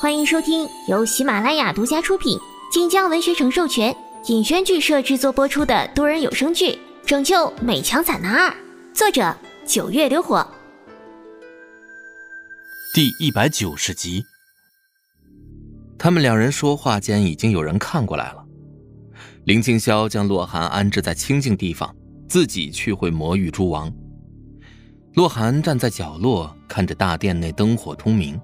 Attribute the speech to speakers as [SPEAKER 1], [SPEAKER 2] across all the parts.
[SPEAKER 1] 欢迎收听由喜马拉雅独家出品、晋江文学城授权、尹轩剧社制作播出的多人有声剧《拯救美强惨男二》，作者九月流火。
[SPEAKER 2] 第一百九十集。他们两人说话间，已经有人看过来了。林清霄将洛寒安置在清静地方，自己去会魔域诸王。洛寒站在角落，看着大殿内灯火通明。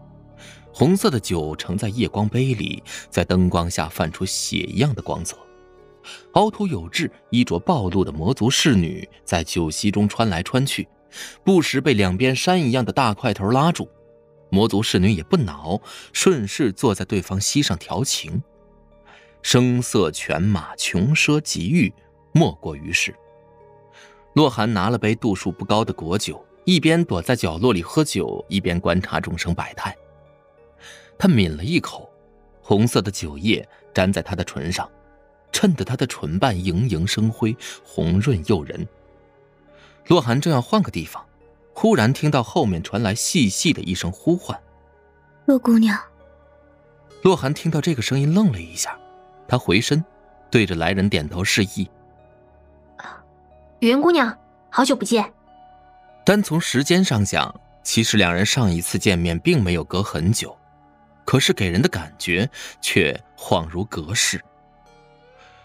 [SPEAKER 2] 红色的酒盛在夜光杯里，在灯光下泛出血一样的光泽。凹凸有致、衣着暴露的魔族侍女在酒席中穿来穿去，不时被两边山一样的大块头拉住。魔族侍女也不恼，顺势坐在对方膝上调情。声色犬马、穷奢极欲，莫过于世。洛寒拿了杯度数不高的果酒，一边躲在角落里喝酒，一边观察众生百态。他抿了一口，红色的酒液沾在他的唇上，衬得他的唇瓣盈盈生辉，红润诱人。洛寒正要换个地方，忽然听到后面传来细细的一声呼唤：“
[SPEAKER 3] 洛姑娘。”
[SPEAKER 2] 洛寒听到这个声音，愣了一下，他回身，对着来人点头示意：“
[SPEAKER 1] 云姑娘，好久不见。”
[SPEAKER 2] 单从时间上讲，其实两人上一次见面并没有隔很久。可是给人的感觉却恍如隔世。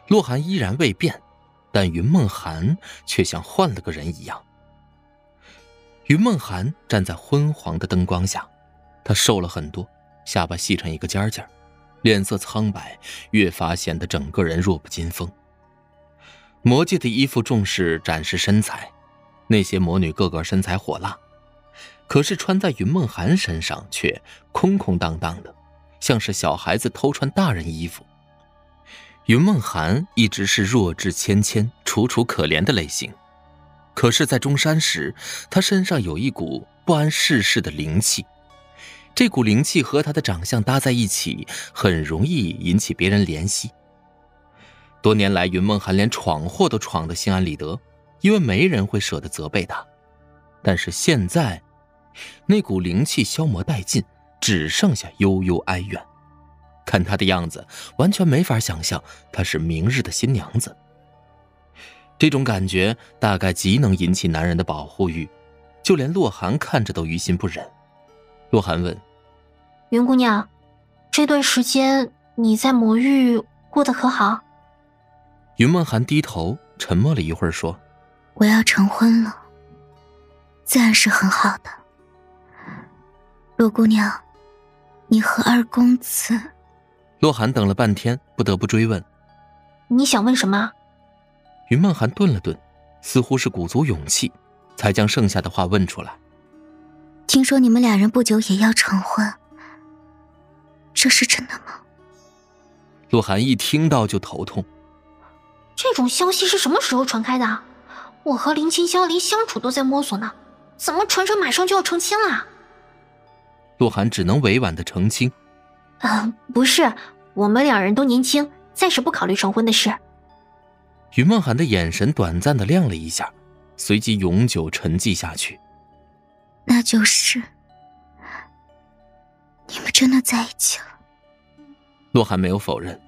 [SPEAKER 2] 洛寒依然未变，但云梦寒却像换了个人一样。云梦寒站在昏黄的灯光下，他瘦了很多，下巴细成一个尖尖，脸色苍白，越发显得整个人弱不禁风。魔界的衣服重视展示身材，那些魔女个个身材火辣。可是穿在云梦寒身上却空空荡荡的，像是小孩子偷穿大人衣服。云梦寒一直是弱智谦谦、楚楚可怜的类型，可是，在中山时，他身上有一股不谙世事的灵气，这股灵气和他的长相搭在一起，很容易引起别人怜惜。多年来，云梦寒连闯祸都闯得心安理得，因为没人会舍得责备他。但是现在。那股灵气消磨殆尽，只剩下悠悠哀怨。看她的样子，完全没法想象她是明日的新娘子。这种感觉大概极能引起男人的保护欲，就连洛寒看着都于心不忍。洛寒问：“
[SPEAKER 1] 云姑娘，这段时间你在魔域过得可好？”
[SPEAKER 2] 云梦寒低头沉默了一会儿，说：“
[SPEAKER 3] 我要成婚了，自然是很好的。”洛姑娘，你和二公子……
[SPEAKER 2] 洛寒等了半天，不得不追问：“
[SPEAKER 1] 你想问什么？”
[SPEAKER 2] 云梦寒顿了顿，似乎是鼓足勇气，才将剩下的话问出来：“
[SPEAKER 3] 听说你们两人不久也要成婚，这是真的吗？”
[SPEAKER 2] 洛寒一听到就头痛。
[SPEAKER 1] 这种消息是什么时候传开的？我和林清霄连相处都在摸索呢，怎么传说马上就要成亲了？
[SPEAKER 2] 洛寒只能委婉的澄清：“
[SPEAKER 1] 啊，不是，我们两人都年轻，暂时不考虑成婚的事。”
[SPEAKER 2] 云梦寒的眼神短暂的亮了一下，随即永久沉寂下去。
[SPEAKER 3] 那就是你们真的在一起了？
[SPEAKER 2] 洛寒没有否认，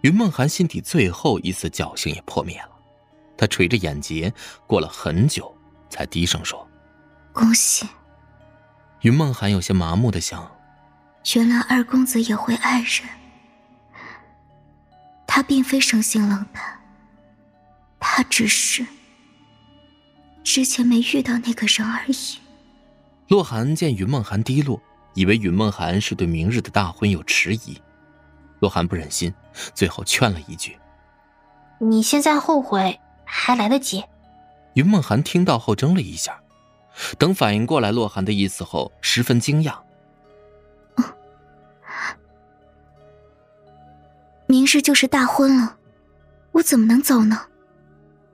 [SPEAKER 2] 云梦寒心底最后一丝侥幸也破灭了。他垂着眼睫，过了很久，才低声说：“
[SPEAKER 3] 恭喜。”
[SPEAKER 2] 云梦寒有些麻木的想：“
[SPEAKER 3] 原来二公子也会爱人，他并非生性冷淡，他只是之前没遇到那个人而已。”
[SPEAKER 2] 洛寒见云梦寒低落，以为云梦寒是对明日的大婚有迟疑。洛寒不忍心，最后劝了一句：“
[SPEAKER 1] 你现在后悔还来得及。”
[SPEAKER 2] 云梦寒听到后怔了一下。等反应过来洛寒的意思后，十分惊讶。
[SPEAKER 3] 明日就是大婚了，我怎么能走呢？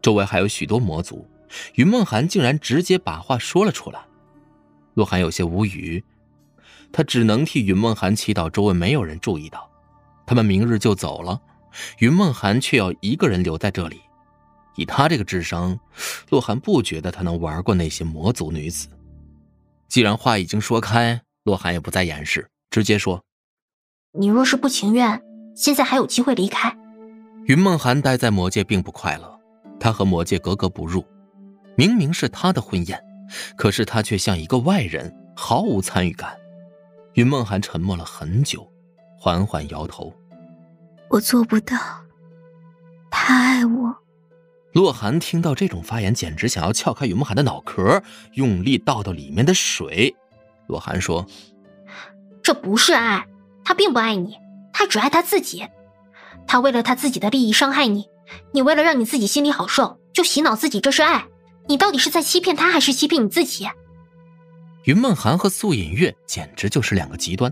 [SPEAKER 2] 周围还有许多魔族，云梦寒竟然直接把话说了出来。洛寒有些无语，他只能替云梦寒祈祷，周围没有人注意到，他们明日就走了，云梦寒却要一个人留在这里。以他这个智商，洛寒不觉得他能玩过那些魔族女子。既然话已经说开，洛寒也不再掩饰，直接说：“
[SPEAKER 1] 你若是不情愿，现在还有机会离开。
[SPEAKER 2] 云梦涵待在魔界并不快乐，他和魔界格格不入。明明是他的婚宴，可是他却像一个外人，毫无参与感。云梦涵沉默了很久，缓缓摇头：“
[SPEAKER 3] 我做不到。他爱我。”
[SPEAKER 2] 洛寒听到这种发言，简直想要撬开云梦涵的脑壳，用力倒到里面的水。洛寒说：“
[SPEAKER 1] 这不是爱，他并不爱你，他只爱他自己。他为了他自己的利益伤害你，你为了让你自己心里好受，就洗脑自己这是爱。你到底是在欺骗他，还是欺骗你自己？”
[SPEAKER 2] 云梦涵和素隐月简直就是两个极端。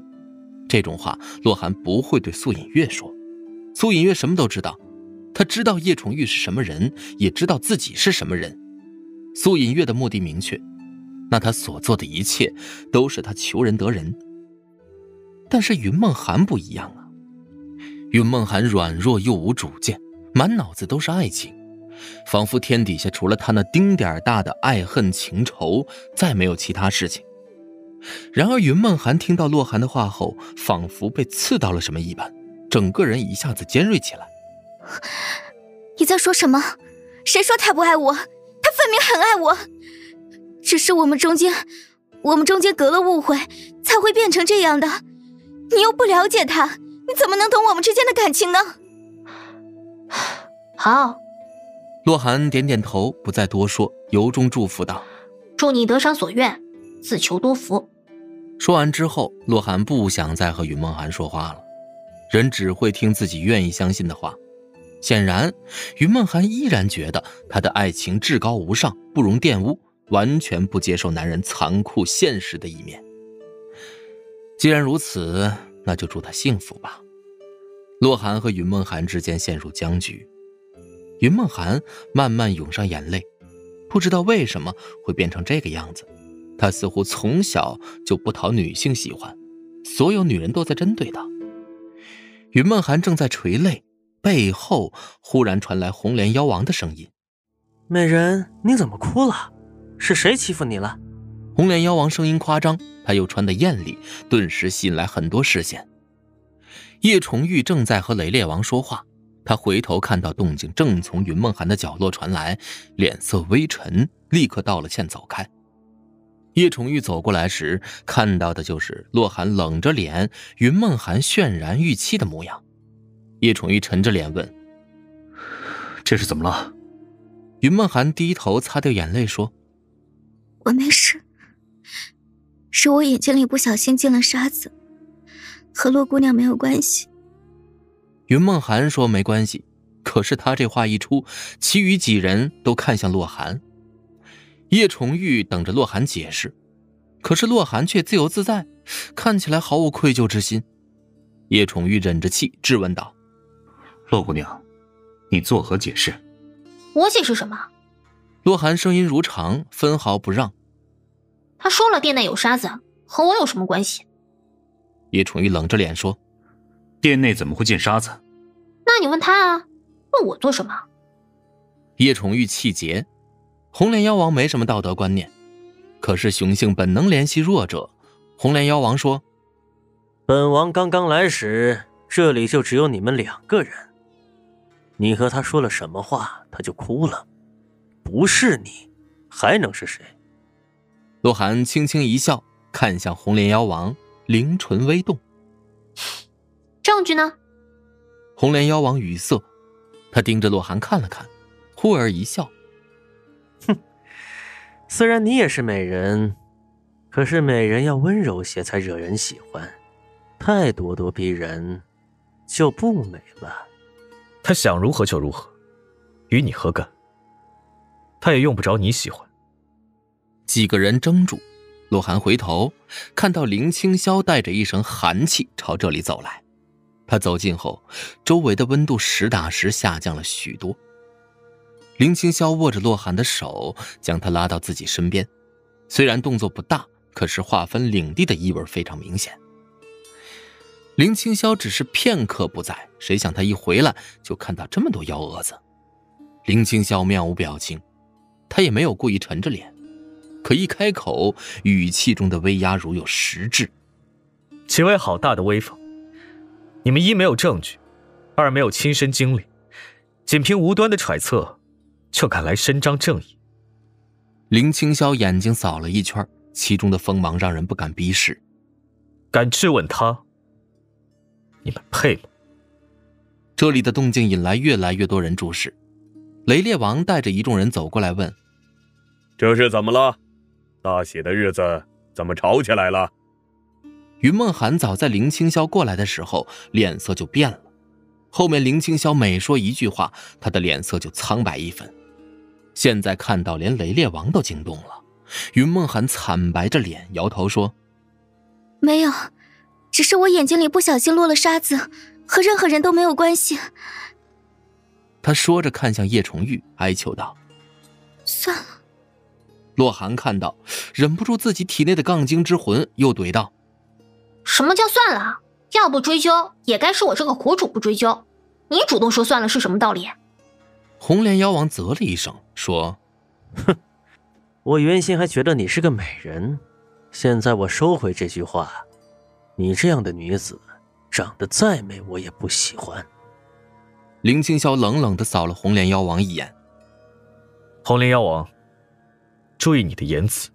[SPEAKER 2] 这种话，洛寒不会对素隐月说。素隐月什么都知道，他知道叶崇玉是什么人，也知道自己是什么人。苏隐月的目的明确。那他所做的一切都是他求人得人，但是云梦涵不一样啊。云梦涵软弱又无主见，满脑子都是爱情，仿佛天底下除了他那丁点大的爱恨情仇，再没有其他事情。然而云梦涵听到洛寒的话后，仿佛被刺到了什么一般，整个人一下子尖锐起来。
[SPEAKER 3] 你在说什么？谁说他不爱我？他分明很爱我。只是我们中间，我们中间隔了误会，才会变成这样的。你又不了解他，你怎么能懂我们之间的感情呢？
[SPEAKER 1] 好，
[SPEAKER 2] 洛寒点点头，不再多说，由衷祝福道：“
[SPEAKER 1] 祝你得偿所愿，自求多福。”
[SPEAKER 2] 说完之后，洛寒不想再和云梦涵说话了。人只会听自己愿意相信的话。显然，云梦涵依然觉得他的爱情至高无上，不容玷污。完全不接受男人残酷现实的一面。既然如此，那就祝他幸福吧。洛寒和云梦涵之间陷入僵局，云梦涵慢慢涌上眼泪，不知道为什么会变成这个样子。他似乎从小就不讨女性喜欢，所有女人都在针对他。云梦涵正在垂泪，背后忽然传来红莲妖王的声音：“
[SPEAKER 4] 美人，你怎么哭了？”是谁欺负你了？
[SPEAKER 2] 红莲妖王声音夸张，他又穿的艳丽，顿时吸引来很多视线。叶崇玉正在和雷烈王说话，他回头看到动静正从云梦涵的角落传来，脸色微沉，立刻道了歉走开。叶崇玉走过来时，看到的就是洛寒冷着脸，云梦涵渲然欲泣的模样。叶崇玉沉着脸问：“
[SPEAKER 5] 这是怎么了？”
[SPEAKER 2] 云梦涵低头擦掉眼泪说。
[SPEAKER 3] 我没事，是我眼睛里不小心进了沙子，和洛姑娘没有关系。
[SPEAKER 2] 云梦涵说没关系，可是他这话一出，其余几人都看向洛寒。叶崇玉等着洛寒解释，可是洛寒却自由自在，看起来毫无愧疚之心。叶崇玉忍着气质问道：“
[SPEAKER 5] 洛姑娘，你作何解释？”
[SPEAKER 1] 我解释什么？
[SPEAKER 2] 洛寒声音如常，分毫不让。
[SPEAKER 1] 他说了，店内有沙子，和我有什么关系？
[SPEAKER 2] 叶崇玉冷着脸说：“
[SPEAKER 5] 店内怎么会进沙子？”
[SPEAKER 1] 那你问他啊，问我做什么？
[SPEAKER 2] 叶崇玉气结。红莲妖王没什么道德观念，可是雄性本能怜惜弱者。红莲妖王说：“
[SPEAKER 4] 本王刚刚来时，这里就只有你们两个人。你和他说了什么话，他就哭了。”不是你，还能是谁？
[SPEAKER 2] 洛寒轻轻一笑，看向红莲妖王，灵唇微动。
[SPEAKER 1] 证据呢？
[SPEAKER 2] 红莲妖王语塞，他盯着洛寒看了看，忽而一笑：“
[SPEAKER 4] 哼，虽然你也是美人，可是美人要温柔些才惹人喜欢，太咄咄逼人就不美了。
[SPEAKER 5] 他想如何就如何，与你何干？”他也用不着你喜欢。
[SPEAKER 2] 几个人怔住，洛寒回头看到林青霄带着一身寒气朝这里走来。他走近后，周围的温度实打实下降了许多。林青霄握着洛寒的手，将他拉到自己身边。虽然动作不大，可是划分领地的意味非常明显。林青霄只是片刻不在，谁想他一回来就看到这么多幺蛾子。林青霄面无表情。他也没有故意沉着脸，可一开口，语气中的威压如有实质。
[SPEAKER 5] 几位好大的威风！你们一没有证据，二没有亲身经历，仅凭无端的揣测，就敢来伸张正义。
[SPEAKER 2] 林青霄眼睛扫了一圈，其中的锋芒让人不敢逼视。
[SPEAKER 5] 敢质问他，你们配吗？
[SPEAKER 2] 这里的动静引来越来越多人注视。雷烈王带着一众人走过来问：“
[SPEAKER 6] 这是怎么了？大喜的日子怎么吵起来了？”
[SPEAKER 2] 云梦寒早在林青霄过来的时候脸色就变了，后面林青霄每说一句话，他的脸色就苍白一分。现在看到连雷烈王都惊动了，云梦寒惨白着脸摇头说：“
[SPEAKER 3] 没有，只是我眼睛里不小心落了沙子，和任何人都没有关系。”
[SPEAKER 2] 他说着，看向叶崇玉，哀求道：“
[SPEAKER 3] 算了。”
[SPEAKER 2] 洛寒看到，忍不住自己体内的杠精之魂，又怼道：“
[SPEAKER 1] 什么叫算了？要不追究，也该是我这个苦主不追究。你主动说算了是什么道理？”
[SPEAKER 2] 红莲妖王啧了一声，说：“
[SPEAKER 4] 哼，我原先还觉得你是个美人，现在我收回这句话。你这样的女子，长得再美，我也不喜欢。”
[SPEAKER 2] 林青霄冷冷的扫了红莲妖王一眼。
[SPEAKER 5] 红莲妖王，注意你的言辞。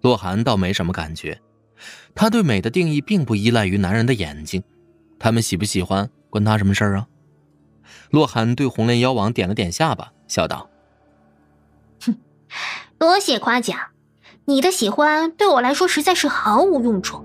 [SPEAKER 2] 洛寒倒没什么感觉，他对美的定义并不依赖于男人的眼睛，他们喜不喜欢关他什么事儿啊？洛寒对红莲妖王点了点下巴，笑道：“
[SPEAKER 1] 哼，多谢夸奖，你的喜欢对我来说实在是毫无用处。”